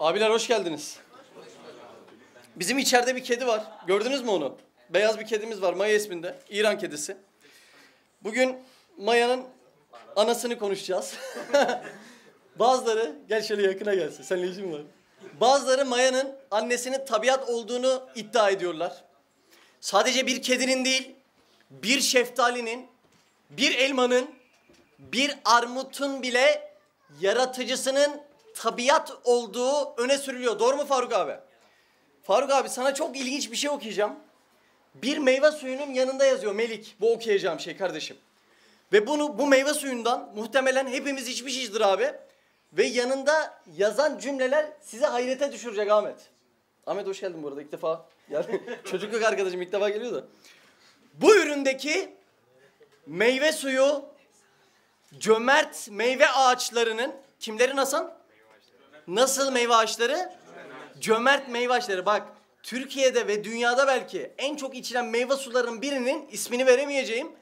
Abiler hoş geldiniz. Bizim içeride bir kedi var. Gördünüz mü onu? Beyaz bir kedimiz var Maya isminde. İran kedisi. Bugün Maya'nın anasını konuşacağız. Bazıları, gel şöyle yakına gelsin. Seninle işim var. Bazıları Maya'nın annesinin tabiat olduğunu iddia ediyorlar. Sadece bir kedinin değil, bir şeftalinin, bir elmanın, bir armutun bile yaratıcısının tabiat olduğu öne sürülüyor. Doğru mu Faruk abi? Faruk abi sana çok ilginç bir şey okuyacağım. Bir meyve suyunun yanında yazıyor Melik. Bu okuyacağım şey kardeşim. Ve bunu bu meyve suyundan muhtemelen hepimiz içmişizdir abi. Ve yanında yazan cümleler size hayrete düşürecek Ahmet. Ahmet hoş geldin bu arada ilk defa. Yani çocukluk arkadaşım ilk defa geliyor. Bu üründeki meyve suyu cömert meyve ağaçlarının kimlerin Hasan? Nasıl meyve ağaçları? Cömert meyve ağaçları. Bak Türkiye'de ve dünyada belki en çok içilen meyve sularının birinin ismini veremeyeceğim.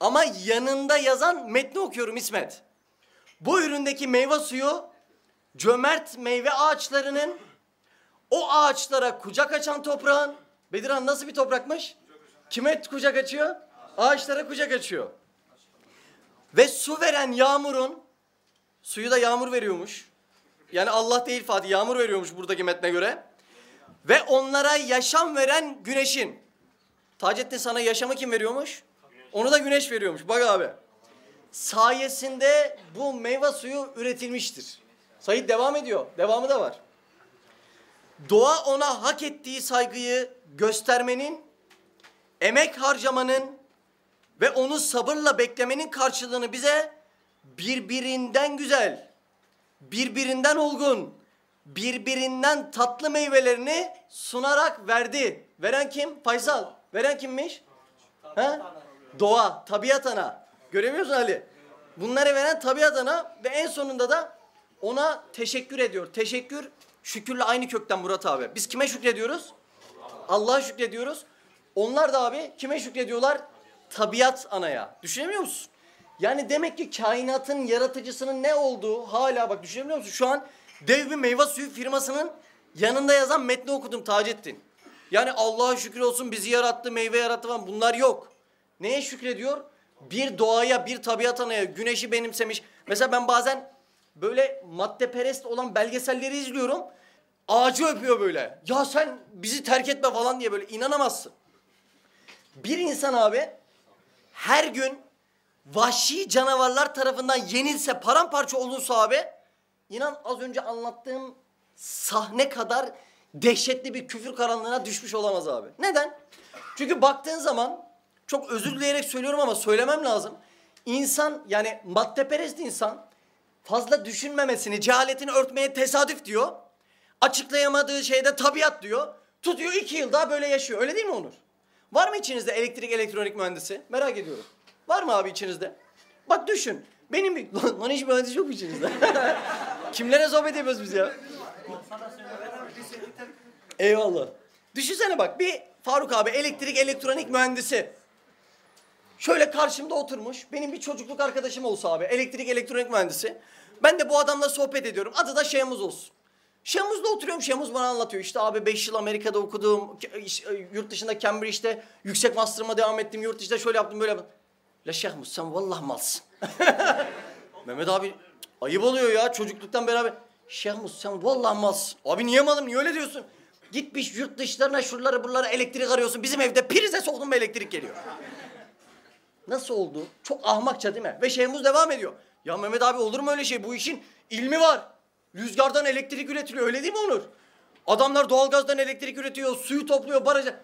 Ama yanında yazan metni okuyorum İsmet. Bu üründeki meyve suyu cömert meyve ağaçlarının o ağaçlara kucak açan toprağın Bedirhan nasıl bir toprakmış? Kime kucak açıyor? Ağaçlara kucak açıyor. Ve su veren yağmurun suyu da yağmur veriyormuş. Yani Allah değil Fatih yağmur veriyormuş buradaki metne göre. Ve onlara yaşam veren güneşin. Taceddin sana yaşamı kim veriyormuş? Onu da güneş veriyormuş. Bak abi. Sayesinde bu meyve suyu üretilmiştir. Sayit devam ediyor. Devamı da var. Doğa ona hak ettiği saygıyı göstermenin, emek harcamanın ve onu sabırla beklemenin karşılığını bize birbirinden güzel, birbirinden olgun, birbirinden tatlı meyvelerini sunarak verdi. Veren kim? Faysal. Veren kimmiş? Ha? Doğa, tabiat ana. Göremiyorsun Ali? Bunları veren tabiat ana ve en sonunda da ona teşekkür ediyor. Teşekkür şükürle aynı kökten Murat abi. Biz kime şükrediyoruz? Allah'a şükrediyoruz. Onlar da abi kime şükrediyorlar? Tabiat anaya. Düşünemiyor musun? Yani demek ki kainatın yaratıcısının ne olduğu hala bak düşünebiliyor musun? Şu an dev bir meyve suyu firmasının yanında yazan metni okudum Taceddin. Yani Allah'a şükür olsun bizi yarattı, meyve yarattı falan bunlar yok. Neye şükrediyor? Bir doğaya, bir tabiat anaya, güneşi benimsemiş. Mesela ben bazen böyle maddeperest olan belgeselleri izliyorum. Ağacı öpüyor böyle. Ya sen bizi terk etme falan diye böyle inanamazsın. Bir insan abi her gün vahşi canavarlar tarafından yenilse, paramparça olursa abi inan az önce anlattığım sahne kadar dehşetli bir küfür karanlığına düşmüş olamaz abi. Neden? Çünkü baktığın zaman çok özür dileyerek söylüyorum ama söylemem lazım. İnsan yani maddeperest insan fazla düşünmemesini, cehaletini örtmeye tesadüf diyor. Açıklayamadığı şeyde tabiat diyor. Tutuyor iki yıl daha böyle yaşıyor. Öyle değil mi Onur? Var mı içinizde elektrik elektronik mühendisi? Merak ediyorum. Var mı abi içinizde? Bak düşün. Benim bir... Lan, lan hiç mühendis yok içinizde? Kimlere sohbet ediyoruz biz ya? Eyvallah. Düşünsene bak bir Faruk abi elektrik elektronik mühendisi. Şöyle karşımda oturmuş. Benim bir çocukluk arkadaşım olsa abi elektrik elektronik mühendisi. Ben de bu adamla sohbet ediyorum. Adı da Şemuz olsun. Şemuz'da oturuyorum. Şemuz bana anlatıyor. İşte abi 5 yıl Amerika'da okudum. Yurt dışında Cambridge'de yüksek master'ıma devam ettim. Yurt dışında şöyle yaptım böyle yaptım. La Şehmuz sen vallahi malsın. Mehmet abi ayıp oluyor ya çocukluktan beraber. Şehmuz sen vallahi malsın. Abi niye malım niye öyle diyorsun? Gitmiş yurt dışlarına şuraları buraları elektrik arıyorsun. Bizim evde prize soktum elektrik geliyor. Nasıl oldu? Çok ahmakça değil mi? Ve Şehmuz devam ediyor. Ya Mehmet abi olur mu öyle şey? Bu işin ilmi var. Rüzgardan elektrik üretiliyor öyle değil mi Onur? Adamlar doğalgazdan elektrik üretiyor, suyu topluyor, baraja.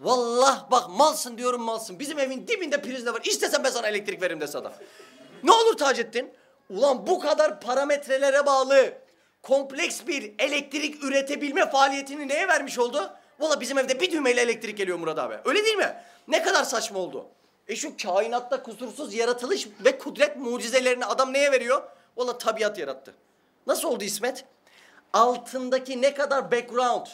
Vallah bak malsın diyorum malsın. Bizim evin dibinde priz de var. İstesen ben sana elektrik veririm dese adam. Ne olur Taceddin? Ulan bu kadar parametrelere bağlı kompleks bir elektrik üretebilme faaliyetini neye vermiş oldu? Valla bizim evde bir düğmeyle elektrik geliyor Murat abi. Öyle değil mi? Ne kadar saçma oldu. E şu kainatta kusursuz yaratılış ve kudret mucizelerini adam neye veriyor? Valla tabiat yarattı. Nasıl oldu İsmet? Altındaki ne kadar background,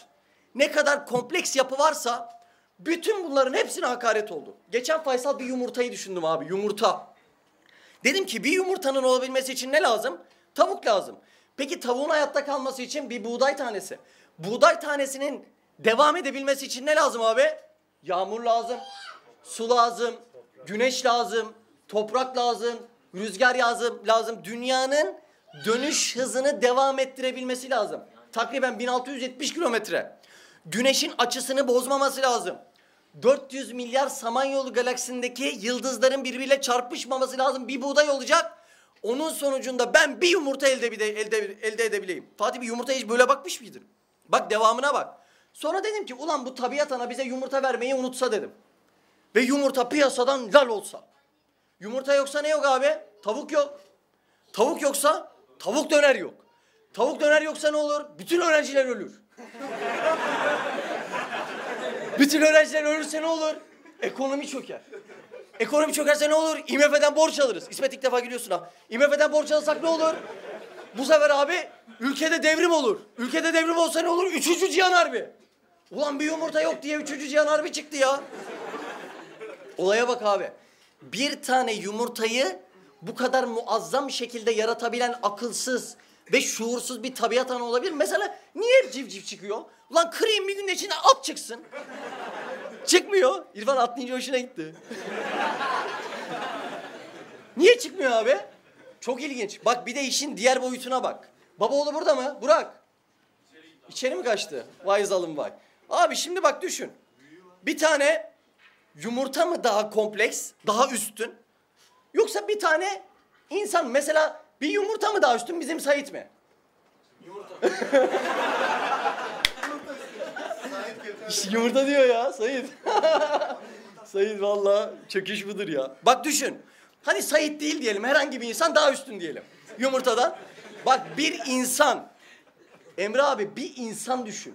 ne kadar kompleks yapı varsa bütün bunların hepsine hakaret oldu. Geçen Faysal bir yumurtayı düşündüm abi, yumurta. Dedim ki bir yumurtanın olabilmesi için ne lazım? Tavuk lazım. Peki tavuğun hayatta kalması için bir buğday tanesi. Buğday tanesinin devam edebilmesi için ne lazım abi? Yağmur lazım, su lazım, güneş lazım, toprak lazım, rüzgar lazım, lazım. Dünyanın dönüş hızını devam ettirebilmesi lazım. Takriben 1670 kilometre. Güneşin açısını bozmaması lazım. 400 milyar Samanyolu galaksisindeki yıldızların birbiriyle çarpışmaması lazım. Bir buğday olacak. Onun sonucunda ben bir yumurta elde, elde, elde edebileyim. Fatih bir yumurtaya hiç böyle bakmış mıydın? Bak devamına bak. Sonra dedim ki ulan bu tabiat ana bize yumurta vermeyi unutsa dedim. Ve yumurta piyasadan lal olsa. Yumurta yoksa ne yok abi? Tavuk yok. Tavuk yoksa tavuk döner yok. Tavuk döner yoksa ne olur? Bütün öğrenciler ölür. Bütün öğrenciler ölürse ne olur? Ekonomi çöker. Ekonomi çökerse ne olur? IMF'den borç alırız. İsmet ilk defa gülüyorsun ha. IMF'den borç alırsak ne olur? Bu sefer abi ülkede devrim olur. Ülkede devrim olsa ne olur? Üçüncü Cihan Harbi. Ulan bir yumurta yok diye üçüncü Cihan Harbi çıktı ya. Olaya bak abi. Bir tane yumurtayı bu kadar muazzam şekilde yaratabilen akılsız ve şuursuz bir tabiat anı olabilir. Mesela niye civciv çıkıyor? Ulan kırayım bir günde içinde at çıksın. Çıkmıyor. İrfan atlayınca hoşuna gitti. niye çıkmıyor abi? Çok ilginç. Bak bir de işin diğer boyutuna bak. Baba oğlu burada mı? Burak. İçeri mi kaçtı? Vay zalim vay. Abi şimdi bak düşün. Bir tane yumurta mı daha kompleks, daha üstün? Yoksa bir tane insan mesela bir yumurta mı daha üstün bizim Sait mi? Yumurta. yumurta diyor ya Sait. Sait valla çöküş budur ya. Bak düşün. Hani Sait değil diyelim herhangi bir insan daha üstün diyelim. Yumurtadan. Bak bir insan. Emre abi bir insan düşün.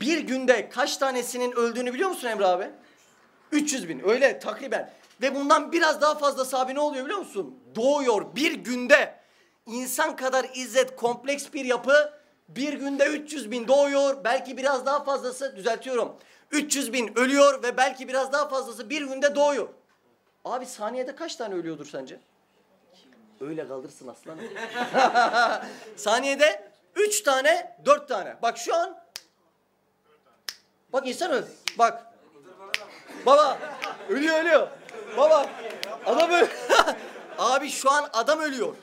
Bir günde kaç tanesinin öldüğünü biliyor musun Emre abi? 300 bin öyle takriben. Ve bundan biraz daha fazlası abi ne oluyor biliyor musun? Doğuyor bir günde. insan kadar izzet kompleks bir yapı bir günde 300 bin doğuyor. Belki biraz daha fazlası düzeltiyorum. 300 bin ölüyor ve belki biraz daha fazlası bir günde doğuyor. Abi saniyede kaç tane ölüyordur sence? Öyle kalırsın aslanım. saniyede 3 tane 4 tane. Bak şu an Bak insan öl. Bak. Baba ölüyor ölüyor. Baba adam öl. Abi şu an adam ölüyor.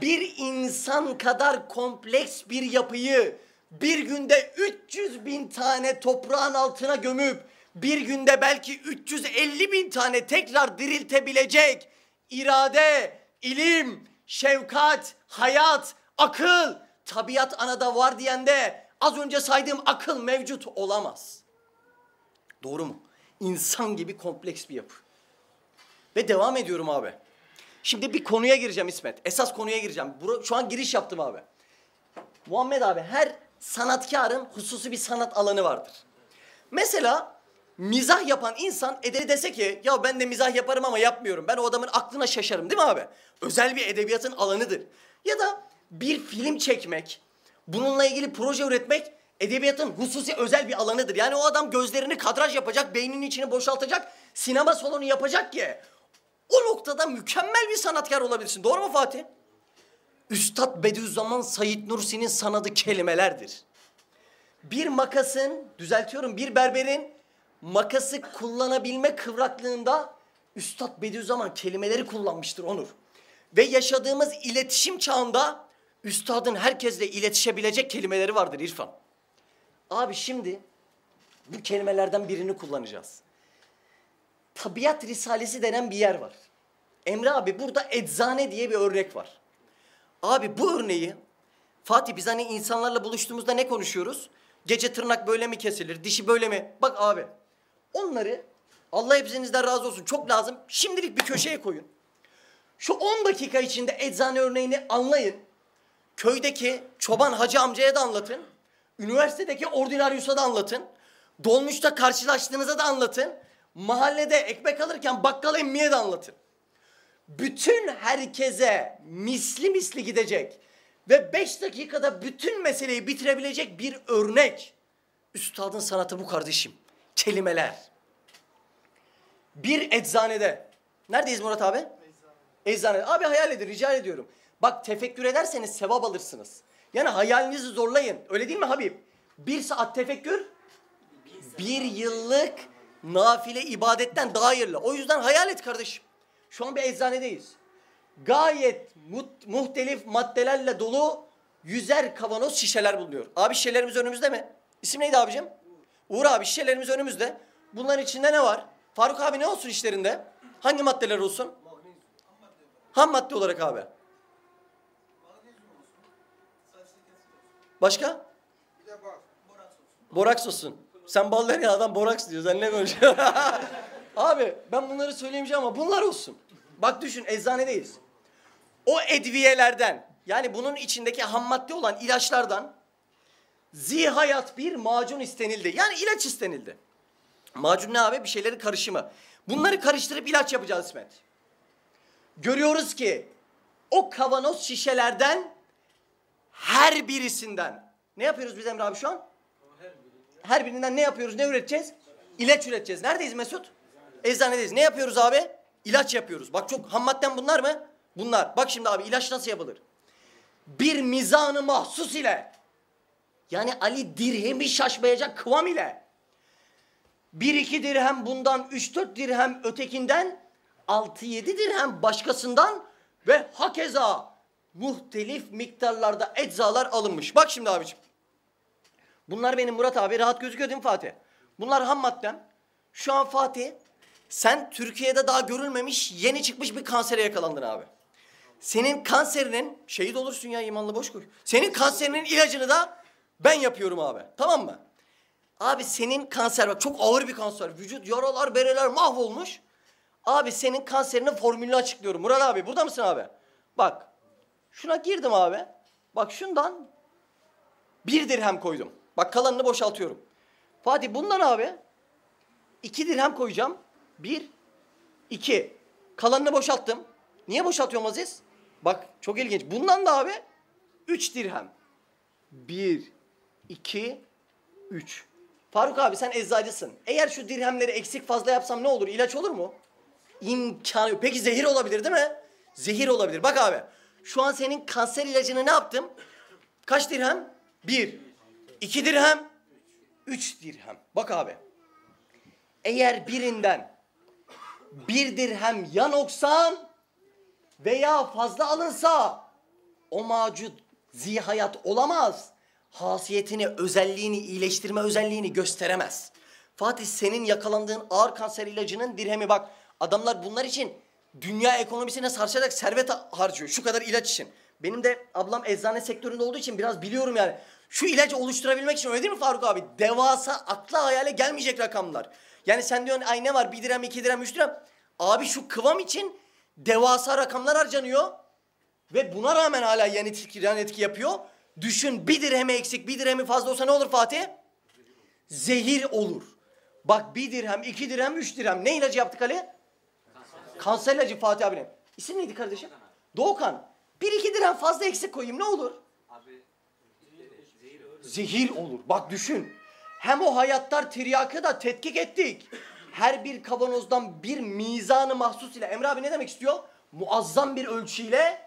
Bir insan kadar kompleks bir yapıyı bir günde 300 bin tane toprağın altına gömüp bir günde belki 350 bin tane tekrar diriltebilecek irade, ilim, şefkat, hayat, akıl, tabiat anada var diyende az önce saydığım akıl mevcut olamaz. Doğru mu? İnsan gibi kompleks bir yapı. Ve devam ediyorum abi. Şimdi bir konuya gireceğim İsmet. Esas konuya gireceğim. Şu an giriş yaptım abi. Muhammed abi her sanatkarın hususi bir sanat alanı vardır. Mesela mizah yapan insan ederi dese ki ya ben de mizah yaparım ama yapmıyorum. Ben o adamın aklına şaşarım değil mi abi? Özel bir edebiyatın alanıdır. Ya da bir film çekmek, bununla ilgili proje üretmek edebiyatın hususi özel bir alanıdır. Yani o adam gözlerini kadraj yapacak, beyninin içini boşaltacak, sinema salonu yapacak ki o noktada mükemmel bir sanatkar olabilirsin. Doğru mu Fatih? Üstad Bediüzzaman Said Nursi'nin sanadı kelimelerdir. Bir makasın, düzeltiyorum bir berberin makası kullanabilme kıvraklığında Üstad Bediüzzaman kelimeleri kullanmıştır Onur. Ve yaşadığımız iletişim çağında Üstadın herkesle iletişebilecek kelimeleri vardır İrfan. Abi şimdi bu kelimelerden birini kullanacağız. Tabiat Risalesi denen bir yer var. Emre abi burada eczane diye bir örnek var. Abi bu örneği Fatih biz hani insanlarla buluştuğumuzda ne konuşuyoruz? Gece tırnak böyle mi kesilir, dişi böyle mi? Bak abi onları Allah hepinizden razı olsun çok lazım. Şimdilik bir köşeye koyun. Şu 10 dakika içinde eczane örneğini anlayın. Köydeki çoban hacı amcaya da anlatın. Üniversitedeki ordinaryusa da anlatın. Dolmuşta karşılaştığınızda da anlatın. Mahallede ekmek alırken bakkal emmiye de anlatın. Bütün herkese misli misli gidecek ve beş dakikada bütün meseleyi bitirebilecek bir örnek. Üstadın sanatı bu kardeşim. Kelimeler. Bir eczanede. Neredeyiz Murat abi? Eczanede. Abi hayal edin rica ediyorum. Bak tefekkür ederseniz sevap alırsınız. Yani hayalinizi zorlayın. Öyle değil mi Habib? Bir saat tefekkür bir yıllık nafile ibadetten daha hayırlı. O yüzden hayal et kardeşim. Şu an bir eczanedeyiz. Gayet mut, muhtelif maddelerle dolu yüzer kavanoz şişeler bulunuyor. Abi şişelerimiz önümüzde mi? İsim neydi abicim? Uğur abi şişelerimiz önümüzde. Bunların içinde ne var? Faruk abi ne olsun işlerinde? Hangi maddeler olsun? Ham madde olarak abi. Başka? Boraks olsun. Sen bal ya adam boraks diyor. Sen ne konuşuyorsun? abi ben bunları söyleyemeyeceğim ama bunlar olsun. Bak düşün eczanedeyiz. O edviyelerden yani bunun içindeki ham madde olan ilaçlardan zihayat bir macun istenildi. Yani ilaç istenildi. Macun ne abi? Bir şeylerin karışımı. Bunları karıştırıp ilaç yapacağız İsmet. Görüyoruz ki o kavanoz şişelerden her birisinden ne yapıyoruz biz Emre abi şu an? Her birinden ne yapıyoruz? Ne üreteceğiz? İlaç üreteceğiz. Neredeyiz Mesut? Eczanedeyiz. Ne yapıyoruz abi? İlaç yapıyoruz. Bak çok ham madden bunlar mı? Bunlar. Bak şimdi abi ilaç nasıl yapılır? Bir mizanı mahsus ile yani Ali dirhemi şaşmayacak kıvam ile bir iki dirhem bundan üç dört dirhem ötekinden altı yedi dirhem başkasından ve hakeza muhtelif miktarlarda eczalar alınmış. Bak şimdi abiciğim. Bunlar benim Murat abi rahat gözüküyor değil mi Fatih? Bunlar ham maddem. Şu an Fatih sen Türkiye'de daha görülmemiş yeni çıkmış bir kansere yakalandın abi. Senin kanserinin şehit olursun ya imanlı boş koy. Senin kanserinin ilacını da ben yapıyorum abi. Tamam mı? Abi senin kanser bak çok ağır bir kanser. Vücut yaralar bereler mahvolmuş. Abi senin kanserinin formülünü açıklıyorum. Murat abi burada mısın abi? Bak şuna girdim abi. Bak şundan bir dirhem koydum. Bak kalanını boşaltıyorum. Fatih bundan abi iki dirhem koyacağım. Bir, iki. Kalanını boşalttım. Niye boşaltıyorum Aziz? Bak çok ilginç. Bundan da abi üç dirhem. Bir, iki, üç. Faruk abi sen eczacısın. Eğer şu dirhemleri eksik fazla yapsam ne olur? İlaç olur mu? İmkanı yok. Peki zehir olabilir değil mi? Zehir olabilir. Bak abi. Şu an senin kanser ilacını ne yaptım? Kaç dirhem? Bir. İki dirhem. Üç dirhem. Bak abi. Eğer birinden bir dirhem ya noksan veya fazla alınsa o macut zihayat olamaz. Hasiyetini, özelliğini, iyileştirme özelliğini gösteremez. Fatih senin yakalandığın ağır kanser ilacının dirhemi bak. Adamlar bunlar için dünya ekonomisine sarsacak servet harcıyor. Şu kadar ilaç için. Benim de ablam eczane sektöründe olduğu için biraz biliyorum yani. Şu ilacı oluşturabilmek için öyle değil mi Faruk abi? Devasa akla hayale gelmeyecek rakamlar. Yani sen diyorsun ay ne var bir dirhem iki dirhem üç dirhem. Abi şu kıvam için devasa rakamlar harcanıyor. Ve buna rağmen hala yan etki, yan etki yapıyor. Düşün bir dirhemi eksik bir dirhemi fazla olsa ne olur Fatih? Zehir olur. Bak bir dirhem, iki dirhem, üç dirhem. Ne ilacı yaptık Ali? Kanser ilacı Fatih abinin. İsim neydi kardeşim? Doğukan. Bir iki dirhem fazla eksik koyayım ne olur? Zehir olur. Bak düşün. Hem o hayatlar tiryakı da tetkik ettik. Her bir kavanozdan bir mizanı mahsus ile. Emre abi ne demek istiyor? Muazzam bir ölçüyle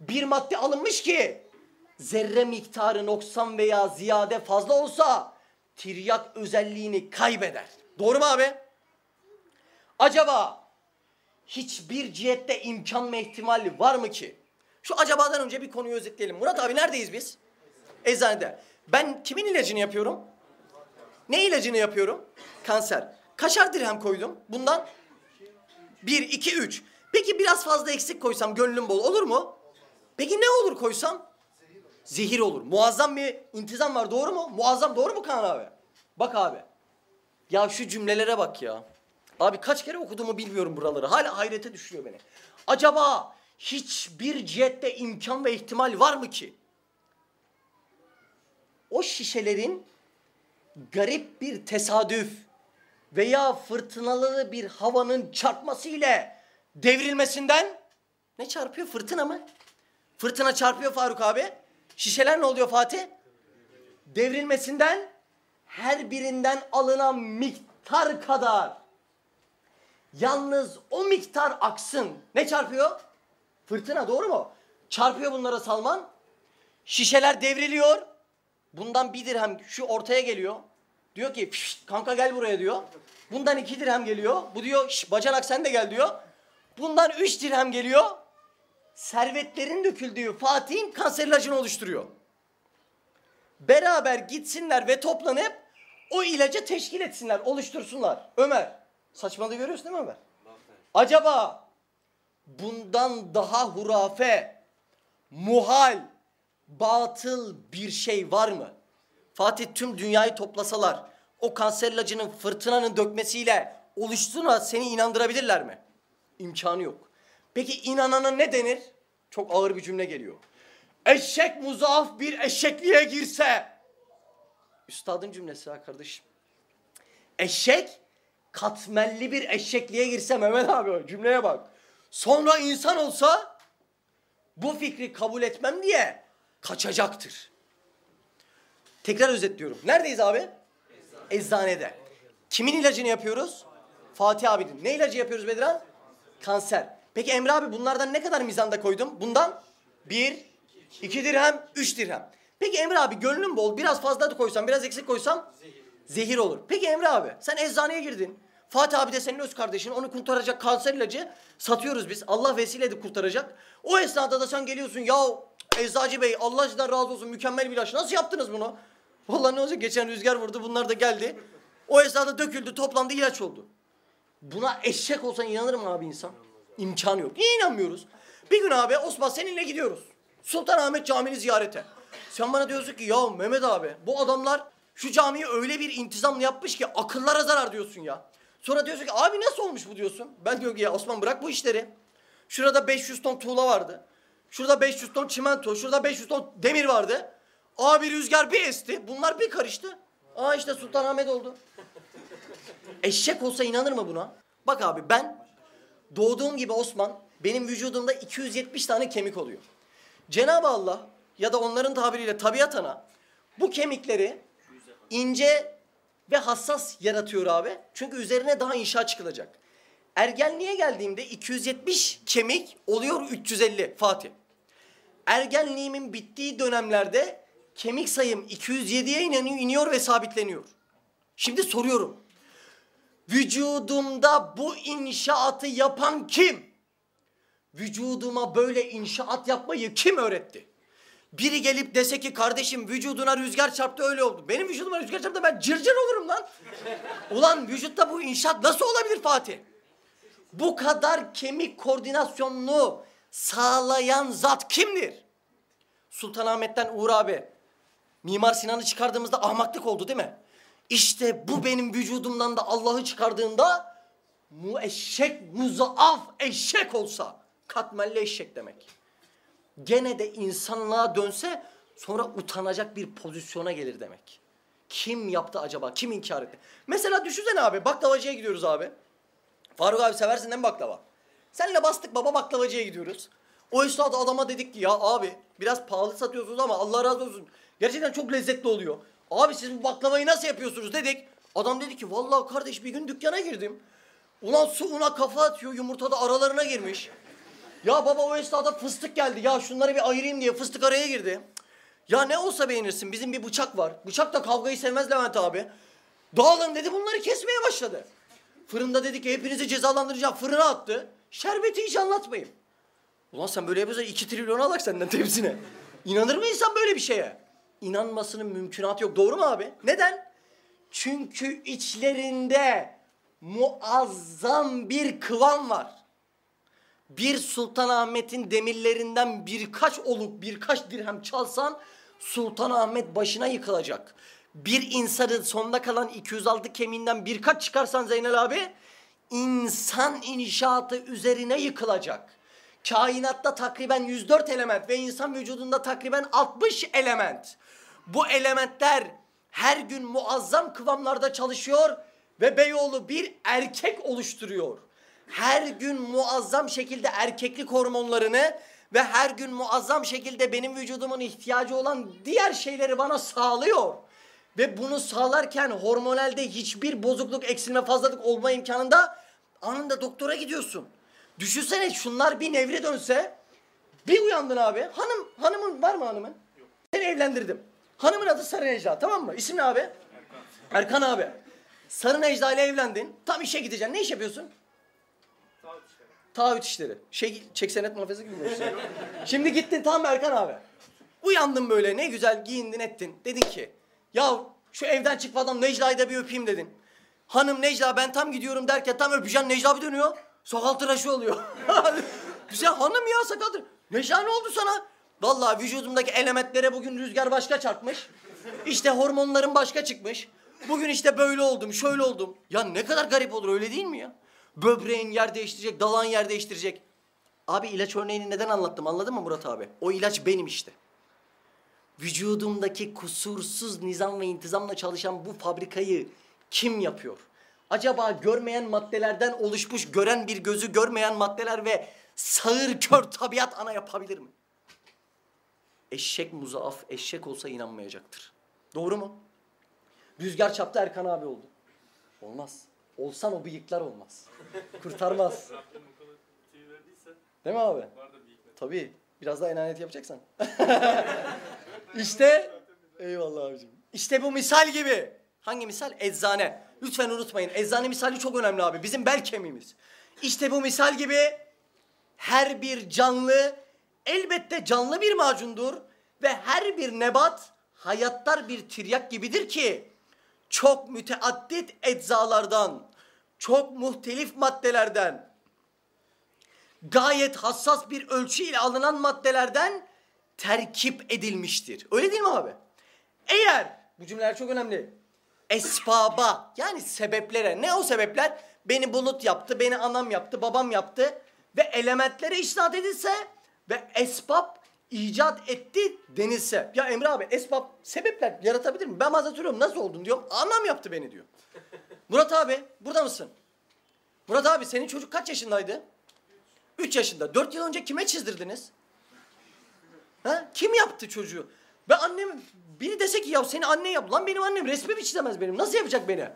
bir madde alınmış ki zerre miktarı noksan veya ziyade fazla olsa tiryak özelliğini kaybeder. Doğru mu abi? Acaba hiçbir cihette imkan ve ihtimal var mı ki? Şu acabadan önce bir konuyu özetleyelim. Murat abi neredeyiz biz? Eczanede. Ben kimin ilacını yapıyorum? Ne ilacını yapıyorum? Kanser. Kaçar dirhem koydum? Bundan? Bir, iki, üç. Peki biraz fazla eksik koysam gönlüm bol olur mu? Peki ne olur koysam? Zehir olur. Muazzam bir intizam var doğru mu? Muazzam doğru mu Kaan abi? Bak abi. Ya şu cümlelere bak ya. Abi kaç kere okuduğumu bilmiyorum buraları. Hala hayrete düşürüyor beni. Acaba hiçbir cihette imkan ve ihtimal var mı ki? O şişelerin garip bir tesadüf veya fırtınalı bir havanın çarpması ile devrilmesinden ne çarpıyor? Fırtına mı? Fırtına çarpıyor Faruk abi. Şişeler ne oluyor Fatih? Devrilmesinden her birinden alınan miktar kadar yalnız o miktar aksın. Ne çarpıyor? Fırtına doğru mu? Çarpıyor bunlara Salman. Şişeler devriliyor. Bundan bir dirhem şu ortaya geliyor. Diyor ki kanka gel buraya diyor. Bundan iki dirhem geliyor. Bu diyor Şş, bacanak sen de gel diyor. Bundan üç dirhem geliyor. Servetlerin döküldüğü Fatih'in kanser ilacını oluşturuyor. Beraber gitsinler ve toplanıp o ilacı teşkil etsinler, oluştursunlar. Ömer, saçmalığı görüyorsun değil mi Ömer? Acaba bundan daha hurafe, muhal, batıl bir şey var mı? Fatih tüm dünyayı toplasalar o kanser ilacının fırtınanın dökmesiyle oluştuğuna seni inandırabilirler mi? İmkanı yok. Peki inanana ne denir? Çok ağır bir cümle geliyor. Eşek muzaaf bir eşekliğe girse. Üstadın cümlesi ha kardeşim. Eşek katmelli bir eşekliğe girse Mehmet abi cümleye bak. Sonra insan olsa bu fikri kabul etmem diye kaçacaktır. Tekrar özetliyorum. Neredeyiz abi? Eczane. Eczanede. Kimin ilacını yapıyoruz? Fatih abinin. Ne ilacı yapıyoruz Bedran? Kanser. Peki Emre abi bunlardan ne kadar mizanda koydum? Bundan bir, iki dirhem, üç dirhem. Peki Emre abi gönlün bol. Biraz fazla da koysam, biraz eksik koysam? Zehir. Zehir olur. Peki Emre abi sen eczaneye girdin. Fatih abi de senin öz kardeşin. Onu kurtaracak kanser ilacı satıyoruz biz. Allah vesile edip kurtaracak. O esnada da sen geliyorsun. Ya eczacı bey Allah sizden razı olsun mükemmel bir ilaç. Nasıl yaptınız bunu? Vallahi ne olacak? Geçen rüzgar vurdu. Bunlar da geldi. O esnada döküldü, toplandı, ilaç oldu. Buna eşek olsan inanır mı abi insan? İmkanı yok. Niye inanmıyoruz? Bir gün abi Osman seninle gidiyoruz. Sultanahmet Camii'ni ziyarete. Sen bana diyorsun ki ya Mehmet abi bu adamlar şu camiyi öyle bir intizamlı yapmış ki akıllara zarar diyorsun ya. Sonra diyorsun ki abi nasıl olmuş bu diyorsun. Ben diyorum ki ya Osman bırak bu işleri. Şurada 500 ton tuğla vardı. Şurada 500 ton çimento, şurada 500 ton demir vardı. Abi rüzgar bir esti. Bunlar bir karıştı. Aa işte Sultanahmet oldu. Eşek olsa inanır mı buna? Bak abi ben doğduğum gibi Osman benim vücudumda 270 tane kemik oluyor. Cenab-ı Allah ya da onların tabiriyle tabiat ana bu kemikleri ince ve hassas yaratıyor abi. Çünkü üzerine daha inşa çıkılacak. Ergenliğe geldiğimde 270 kemik oluyor 350 Fatih. Ergenliğimin bittiği dönemlerde kemik sayım 207'ye iniyor ve sabitleniyor. Şimdi soruyorum. Vücudumda bu inşaatı yapan kim? Vücuduma böyle inşaat yapmayı kim öğretti? Biri gelip dese ki kardeşim vücuduna rüzgar çarptı öyle oldu. Benim vücuduma rüzgar çarptı ben cırcır olurum lan. Ulan vücutta bu inşaat nasıl olabilir Fatih? Bu kadar kemik koordinasyonunu sağlayan zat kimdir? Sultanahmet'ten Uğur abi. Mimar Sinan'ı çıkardığımızda ahmaklık oldu değil mi? İşte bu benim vücudumdan da Allah'ı çıkardığında mu eşek, muzaaf eşek olsa katmerli eşek demek. Gene de insanlığa dönse sonra utanacak bir pozisyona gelir demek. Kim yaptı acaba? Kim inkar etti? Mesela düşünsene abi baklavacıya gidiyoruz abi. Faruk abi seversin değil mi baklava? Seninle bastık baba baklavacıya gidiyoruz. O esnada adama dedik ki ya abi biraz pahalı satıyorsunuz ama Allah razı olsun. Gerçekten çok lezzetli oluyor. Abi siz bu baklavayı nasıl yapıyorsunuz dedik. Adam dedi ki vallahi kardeş bir gün dükkana girdim. Ulan su una kafa atıyor yumurta da aralarına girmiş. Ya baba o esnada fıstık geldi. Ya şunları bir ayırayım diye fıstık araya girdi. Ya ne olsa beğenirsin. Bizim bir bıçak var. Bıçak da kavgayı sevmez Levent abi. Dağılın dedi bunları kesmeye başladı. Fırında dedi ki hepinizi cezalandıracağım. Fırına attı. Şerbeti hiç anlatmayayım. Ulan sen böyle yapıyorsan iki trilyon alak senden tepsine. İnanır mı insan böyle bir şeye? İnanmasının mümkünatı yok. Doğru mu abi? Neden? Çünkü içlerinde muazzam bir kıvam var. Bir Sultanahmet'in demirlerinden birkaç oluk birkaç dirhem çalsan Sultanahmet başına yıkılacak. Bir insanın sonunda kalan 206 kemiğinden birkaç çıkarsan Zeynel abi insan inşaatı üzerine yıkılacak. Kainatta takriben 104 element ve insan vücudunda takriben 60 element. Bu elementler her gün muazzam kıvamlarda çalışıyor ve Beyoğlu bir erkek oluşturuyor. Her gün muazzam şekilde erkeklik hormonlarını ve her gün muazzam şekilde benim vücudumun ihtiyacı olan diğer şeyleri bana sağlıyor. Ve bunu sağlarken hormonalde hiçbir bozukluk, eksilme, fazlalık olma imkanında anında doktora gidiyorsun. Düşünsene şunlar bir nevre dönse Bir uyandın abi. Hanım, hanımın var mı hanımın? Yok. Seni evlendirdim. Hanımın adı Sarı Necla tamam mı? İsim ne abi? Erkan. Erkan abi. Sarı Necla ile evlendin. Tam işe gideceksin. Ne iş yapıyorsun? Taahhüt işleri. Şey, çek senet muhafızı gibi mi? Şimdi gittin tam Erkan abi. Uyandın böyle ne güzel giyindin ettin. Dedin ki ya şu evden çıkmadan Necla'yı da bir öpeyim dedin. Hanım Necla ben tam gidiyorum derken tam öpeceğim Necla bir dönüyor. Sakal tıraşı oluyor. Güzel hanım ya sakal tıraşı. Necla ne oldu sana? Vallahi vücudumdaki elementlere bugün rüzgar başka çarpmış. İşte hormonlarım başka çıkmış. Bugün işte böyle oldum, şöyle oldum. Ya ne kadar garip olur öyle değil mi ya? Böbreğin yer değiştirecek, dalan yer değiştirecek. Abi ilaç örneğini neden anlattım anladın mı Murat abi? O ilaç benim işte. Vücudumdaki kusursuz nizam ve intizamla çalışan bu fabrikayı kim yapıyor? Acaba görmeyen maddelerden oluşmuş, gören bir gözü görmeyen maddeler ve sağır kör tabiat ana yapabilir mi? Eşek muzaaf, eşek olsa inanmayacaktır. Doğru mu? Rüzgar çaptı Erkan abi oldu. Olmaz. Olsan o bıyıklar olmaz. Kurtarmaz. Değil mi abi? Tabii. Biraz daha enanet yapacaksan. İşte eyvallah abicim. İşte bu misal gibi. Hangi misal? Eczane. Lütfen unutmayın. Eczane misali çok önemli abi. Bizim bel kemiğimiz. İşte bu misal gibi her bir canlı elbette canlı bir macundur ve her bir nebat hayattar bir tiryak gibidir ki çok müteaddit eczalardan, çok muhtelif maddelerden, gayet hassas bir ölçü ile alınan maddelerden terkip edilmiştir. Öyle değil mi abi? Eğer, bu cümleler çok önemli, esbaba yani sebeplere, ne o sebepler? Beni bulut yaptı, beni anam yaptı, babam yaptı ve elementlere isnat edilse ve esbab icat etti denilse. Ya Emre abi esbab sebepler yaratabilir mi? Ben bazen soruyorum nasıl oldun diyorum. Anam yaptı beni diyor. Murat abi burada mısın? Murat abi senin çocuk kaç yaşındaydı? 3 yaşında. 4 yıl önce kime çizdirdiniz? Ha? Kim yaptı çocuğu? Ben annem biri dese ki ya seni anne yap. Lan benim annem resmimi çizemez benim. Nasıl yapacak beni?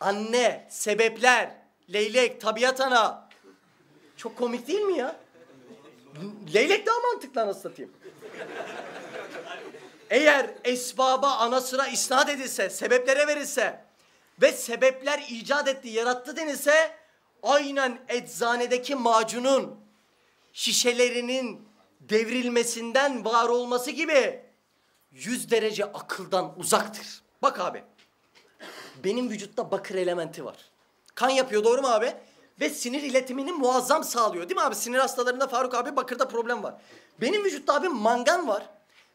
Anne, sebepler, leylek, tabiat ana. Çok komik değil mi ya? Leylek daha mantıklı anasını. Eğer esbaba ana sıra isnat edilse, sebeplere verilse ve sebepler icat etti, yarattı denilse aynen eczanedeki macunun şişelerinin devrilmesinden var olması gibi yüz derece akıldan uzaktır. Bak abi, benim vücutta bakır elementi var. Kan yapıyor doğru mu abi? Ve sinir iletimini muazzam sağlıyor. Değil mi abi? Sinir hastalarında Faruk abi bakırda problem var. Benim vücutta abi mangan var.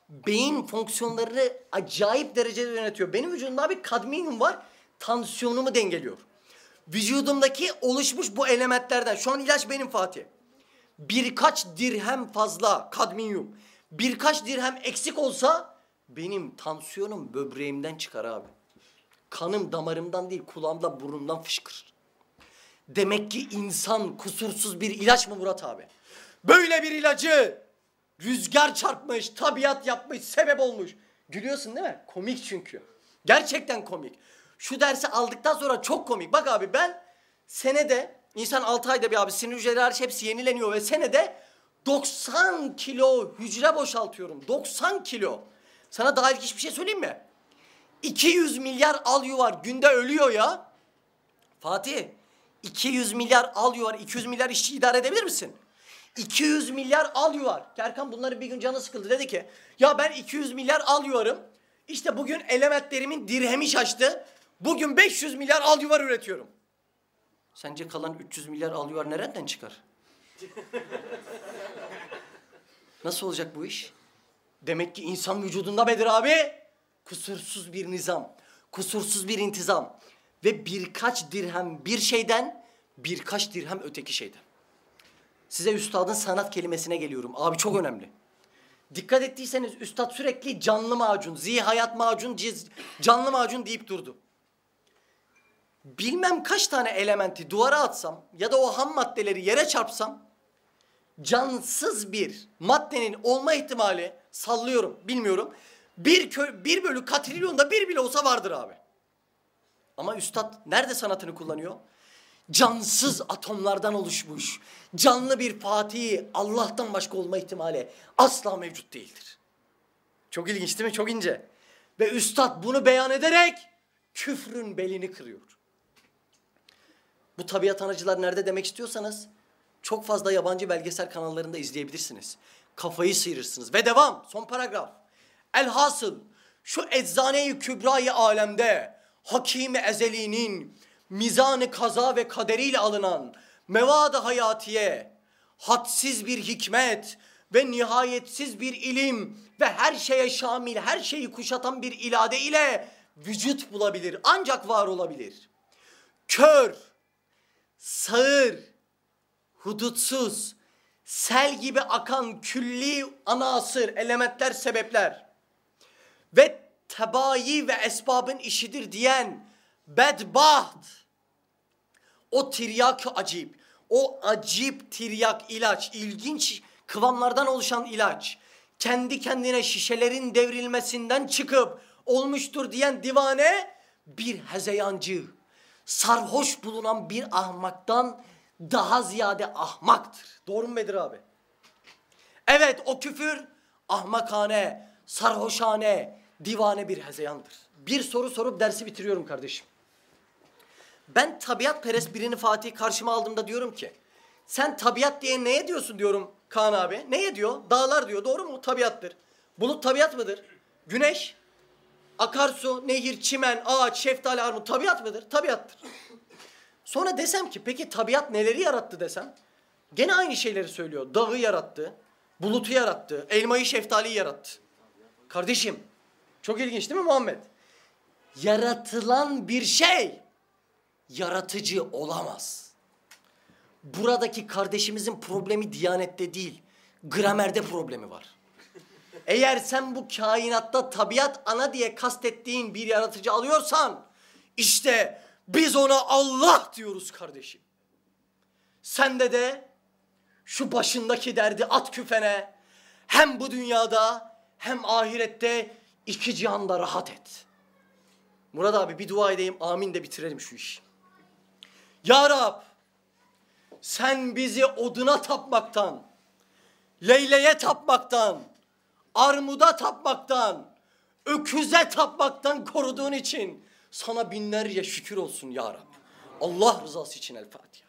Beyin fonksiyonlarını acayip derecede yönetiyor. Benim vücudumda abi kadmiyum var. Tansiyonumu dengeliyor. Vücudumdaki oluşmuş bu elementlerden. Şu an ilaç benim Fatih. Birkaç dirhem fazla kadmiyum. Birkaç dirhem eksik olsa benim tansiyonum böbreğimden çıkar abi. Kanım damarımdan değil kulağımdan burnumdan fışkırır. Demek ki insan kusursuz bir ilaç mı Murat abi? Böyle bir ilacı rüzgar çarpmış, tabiat yapmış, sebep olmuş. Gülüyorsun değil mi? Komik çünkü. Gerçekten komik. Şu dersi aldıktan sonra çok komik. Bak abi ben senede, insan 6 ayda bir abi sinir hücreleri hariç hepsi yenileniyor ve senede 90 kilo hücre boşaltıyorum. 90 kilo. Sana daha ilginç bir şey söyleyeyim mi? 200 milyar al yuvar günde ölüyor ya. Fatih 200 milyar al yuvar 200 milyar işçi idare edebilir misin? 200 milyar al yuvar. Kerkan bunları bir gün canı sıkıldı dedi ki ya ben 200 milyar al yuvarım. İşte bugün elementlerimin dirhemi şaştı. Bugün 500 milyar al yuvar üretiyorum. Sence kalan 300 milyar al yuvar nereden çıkar? Nasıl olacak bu iş? Demek ki insan vücudunda Bedir abi kusursuz bir nizam, kusursuz bir intizam ve birkaç dirhem bir şeyden birkaç dirhem öteki şeyden. Size üstadın sanat kelimesine geliyorum. Abi çok önemli. Dikkat ettiyseniz üstad sürekli canlı macun, zihayat macun, ciz, canlı macun deyip durdu. Bilmem kaç tane elementi duvara atsam ya da o ham maddeleri yere çarpsam cansız bir maddenin olma ihtimali sallıyorum bilmiyorum. Bir, kö, bir bölü katrilyonda bir bile olsa vardır abi. Ama üstad nerede sanatını kullanıyor? cansız atomlardan oluşmuş canlı bir Fatih Allah'tan başka olma ihtimali asla mevcut değildir. Çok ilginç değil mi? Çok ince. Ve üstad bunu beyan ederek küfrün belini kırıyor. Bu tabiat anacılar nerede demek istiyorsanız çok fazla yabancı belgesel kanallarında izleyebilirsiniz. Kafayı sıyırırsınız. Ve devam. Son paragraf. Elhasıl şu eczane-i kübrayı alemde Hakim-i Ezeli'nin mizanı kaza ve kaderiyle alınan mevad-ı hayatiye hadsiz bir hikmet ve nihayetsiz bir ilim ve her şeye şamil, her şeyi kuşatan bir ilade ile vücut bulabilir. Ancak var olabilir. Kör, sağır, hudutsuz, sel gibi akan külli anasır, elementler, sebepler. Ve tebayi ve esbabın işidir diyen bedbaht o tiryak acip, o acip tiryak ilaç, ilginç kıvamlardan oluşan ilaç, kendi kendine şişelerin devrilmesinden çıkıp olmuştur diyen divane bir hezeyancı, sarhoş bulunan bir ahmaktan daha ziyade ahmaktır. Doğru mu Bedir abi? Evet o küfür ahmakane, sarhoşane, divane bir hezeyandır. Bir soru sorup dersi bitiriyorum kardeşim. Ben tabiat perest birini Fatih karşıma aldığımda diyorum ki sen tabiat diye neye diyorsun diyorum Kaan abi. Neye diyor? Dağlar diyor. Doğru mu? Tabiattır. Bulut tabiat mıdır? Güneş, akarsu, nehir, çimen, ağaç, şeftali, armut tabiat mıdır? Tabiattır. Sonra desem ki peki tabiat neleri yarattı desem. Gene aynı şeyleri söylüyor. Dağı yarattı, bulutu yarattı, elmayı şeftaliyi yarattı. Kardeşim çok ilginç değil mi Muhammed? Yaratılan bir şey yaratıcı olamaz. Buradaki kardeşimizin problemi diyanette değil, gramerde problemi var. Eğer sen bu kainatta tabiat ana diye kastettiğin bir yaratıcı alıyorsan, işte biz ona Allah diyoruz kardeşim. Sende de şu başındaki derdi at küfene, hem bu dünyada hem ahirette iki cihanda rahat et. Murat abi bir dua edeyim amin de bitirelim şu işi. Ya Rab sen bizi oduna tapmaktan, leyleye tapmaktan, armuda tapmaktan, öküze tapmaktan koruduğun için sana binlerce şükür olsun ya Rab. Allah rızası için El Fatiha.